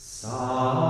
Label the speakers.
Speaker 1: Sa